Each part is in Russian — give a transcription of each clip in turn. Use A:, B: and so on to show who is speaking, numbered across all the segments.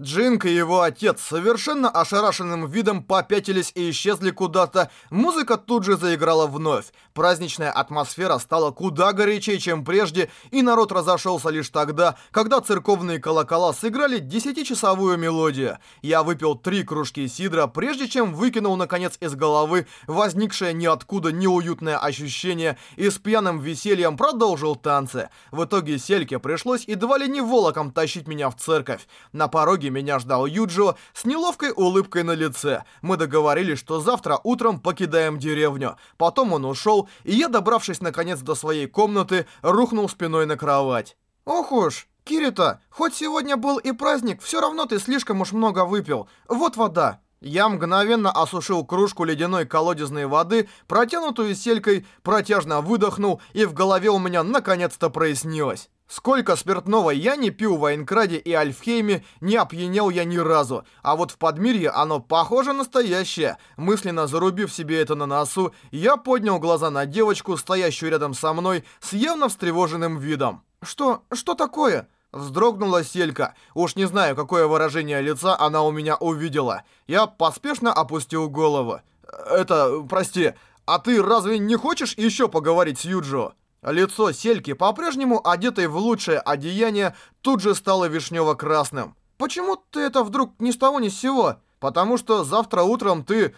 A: Джинк и его отец совершенно ошарашенным видом попятились и исчезли куда-то. Музыка тут же заиграла вновь. Праздничная атмосфера стала куда горячее, чем прежде, и народ разошелся лишь тогда, когда церковные колокола сыграли десятичасовую мелодию. Я выпил три кружки сидра, прежде чем выкинул, наконец, из головы возникшее ниоткуда неуютное ощущение и с пьяным весельем продолжил танцы. В итоге Сельке пришлось едва ли не волоком тащить меня в церковь. На пороге меня ждал Юджио с неловкой улыбкой на лице. Мы договорились, что завтра утром покидаем деревню. Потом он ушел, и я, добравшись наконец до своей комнаты, рухнул спиной на кровать. «Ох уж, Кирита, хоть сегодня был и праздник, все равно ты слишком уж много выпил. Вот вода». Я мгновенно осушил кружку ледяной колодезной воды, протянутую селькой, протяжно выдохнул, и в голове у меня наконец-то прояснилось. Сколько спиртного я не пил в Айнкраде и Альфхейме, не опьянел я ни разу. А вот в Подмирье оно похоже настоящее. Мысленно зарубив себе это на носу, я поднял глаза на девочку, стоящую рядом со мной, с явно встревоженным видом. «Что? Что такое?» Вздрогнула Селька. Уж не знаю, какое выражение лица она у меня увидела. Я поспешно опустил голову. «Это, прости, а ты разве не хочешь еще поговорить с Юджио?» Лицо Сельки, по-прежнему одетой в лучшее одеяние, тут же стало вишнево-красным. «Почему ты это вдруг ни с того ни с сего?» «Потому что завтра утром ты...»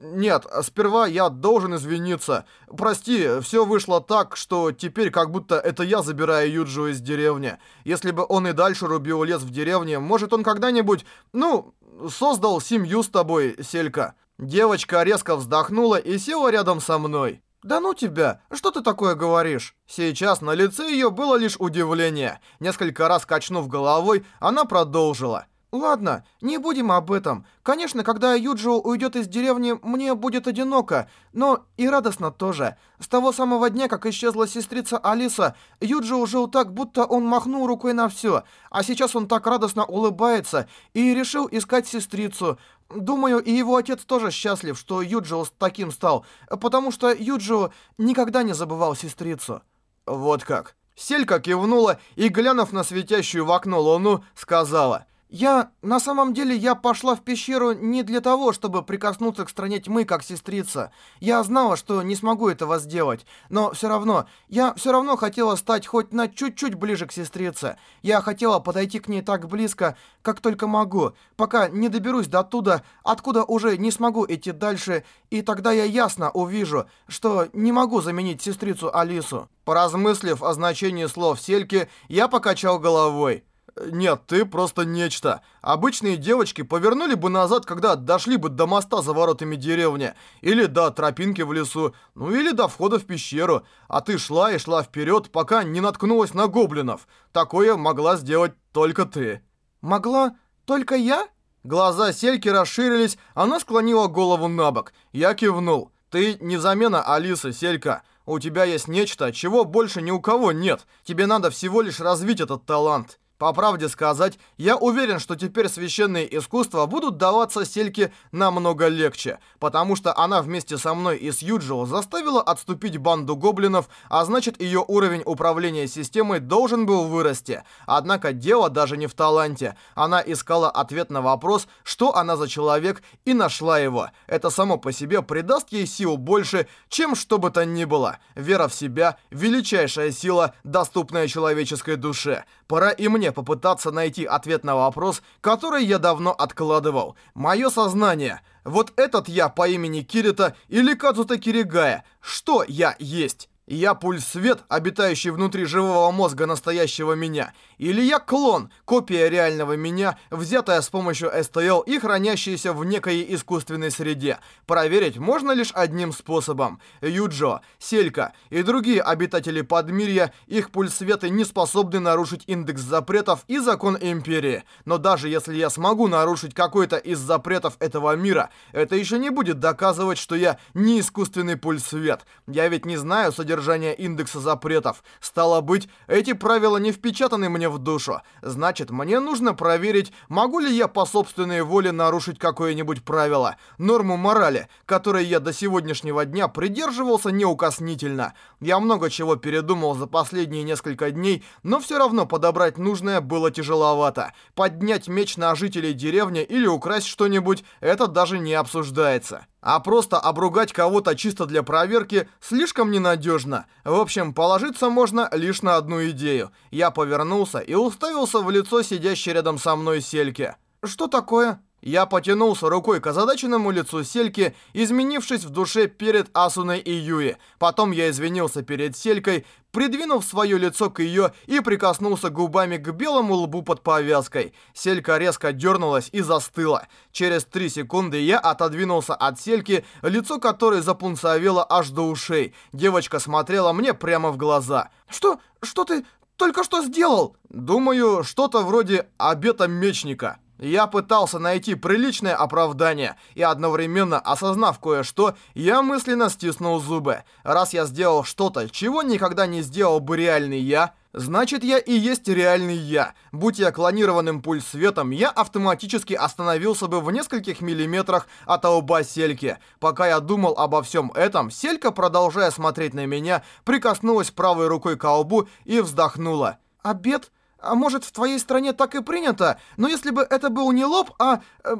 A: «Нет, сперва я должен извиниться. Прости, все вышло так, что теперь как будто это я забираю Юджио из деревни. Если бы он и дальше рубил лес в деревне, может он когда-нибудь, ну, создал семью с тобой, Селька». Девочка резко вздохнула и села рядом со мной. «Да ну тебя! Что ты такое говоришь?» Сейчас на лице ее было лишь удивление. Несколько раз качнув головой, она продолжила. «Ладно, не будем об этом. Конечно, когда Юджио уйдет из деревни, мне будет одиноко, но и радостно тоже. С того самого дня, как исчезла сестрица Алиса, Юджио жил так, будто он махнул рукой на все, а сейчас он так радостно улыбается и решил искать сестрицу. Думаю, и его отец тоже счастлив, что Юджио таким стал, потому что Юджио никогда не забывал сестрицу». «Вот как». Селька кивнула и, глянув на светящую в окно луну, сказала... «Я... На самом деле, я пошла в пещеру не для того, чтобы прикоснуться к стране тьмы, как сестрица. Я знала, что не смогу этого сделать. Но все равно... Я все равно хотела стать хоть на чуть-чуть ближе к сестрице. Я хотела подойти к ней так близко, как только могу, пока не доберусь до туда, откуда уже не смогу идти дальше, и тогда я ясно увижу, что не могу заменить сестрицу Алису». Поразмыслив о значении слов Сельки, я покачал головой. Нет, ты просто нечто. Обычные девочки повернули бы назад, когда дошли бы до моста за воротами деревни, или до тропинки в лесу, ну или до входа в пещеру. А ты шла и шла вперед, пока не наткнулась на гоблинов. Такое могла сделать только ты. Могла только я? Глаза Сельки расширились, она склонила голову на бок. Я кивнул. Ты не замена Алисы, Селька. У тебя есть нечто, чего больше ни у кого нет. Тебе надо всего лишь развить этот талант. По правде сказать, я уверен, что теперь священные искусства будут даваться Сельке намного легче, потому что она вместе со мной и с Юджио заставила отступить банду гоблинов, а значит ее уровень управления системой должен был вырасти. Однако дело даже не в таланте. Она искала ответ на вопрос, что она за человек, и нашла его. Это само по себе придаст ей сил больше, чем что бы то ни было. Вера в себя – величайшая сила, доступная человеческой душе. Пора и мне попытаться найти ответ на вопрос, который я давно откладывал. Мое сознание. Вот этот я по имени Кирита или Кадзута Киригая. Что я есть? Я пульс-свет, обитающий внутри живого мозга настоящего меня. Или я клон, копия реального меня, взятая с помощью СТЛ и хранящаяся в некой искусственной среде. Проверить можно лишь одним способом. Юджо, Селька и другие обитатели Подмирья, их пульс-светы не способны нарушить индекс запретов и закон Империи. Но даже если я смогу нарушить какой-то из запретов этого мира, это еще не будет доказывать, что я не искусственный пульс-свет. Я ведь не знаю содержания содержания индекса запретов. Стало быть, эти правила не впечатаны мне в душу. Значит, мне нужно проверить, могу ли я по собственной воле нарушить какое-нибудь правило, норму морали, которой я до сегодняшнего дня придерживался неукоснительно. Я много чего передумал за последние несколько дней, но все равно подобрать нужное было тяжеловато. Поднять меч на жителей деревни или украсть что-нибудь, это даже не обсуждается. А просто обругать кого-то чисто для проверки слишком ненадежно. В общем, положиться можно лишь на одну идею. Я повернулся и уставился в лицо сидящей рядом со мной Сельки. «Что такое?» Я потянулся рукой к озадаченному лицу Сельки, изменившись в душе перед Асуной и Юи. Потом я извинился перед Селькой, придвинув свое лицо к ее и прикоснулся губами к белому лбу под повязкой. Селька резко дернулась и застыла. Через три секунды я отодвинулся от Сельки, лицо которой запунцовело аж до ушей. Девочка смотрела мне прямо в глаза. «Что? Что ты только что сделал?» «Думаю, что-то вроде обета мечника». Я пытался найти приличное оправдание, и одновременно осознав кое-что, я мысленно стиснул зубы. Раз я сделал что-то, чего никогда не сделал бы реальный я, значит я и есть реальный я. Будь я клонированным пульс-светом, я автоматически остановился бы в нескольких миллиметрах от лба Сельки. Пока я думал обо всем этом, Селька, продолжая смотреть на меня, прикоснулась правой рукой к лбу и вздохнула. «Обед?» А может, в твоей стране так и принято, но если бы это был не лоб, а... Э,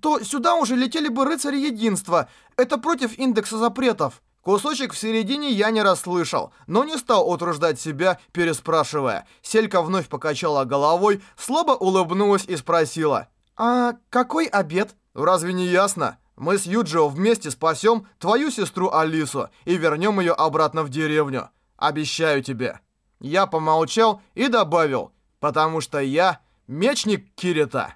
A: то сюда уже летели бы рыцари единства. Это против индекса запретов. Кусочек в середине я не расслышал, но не стал утруждать себя, переспрашивая. Селька вновь покачала головой, слабо улыбнулась и спросила. «А какой обед?» «Разве не ясно? Мы с Юджио вместе спасем твою сестру Алису и вернем ее обратно в деревню. Обещаю тебе». Я помолчал и добавил, потому что я мечник Кирита.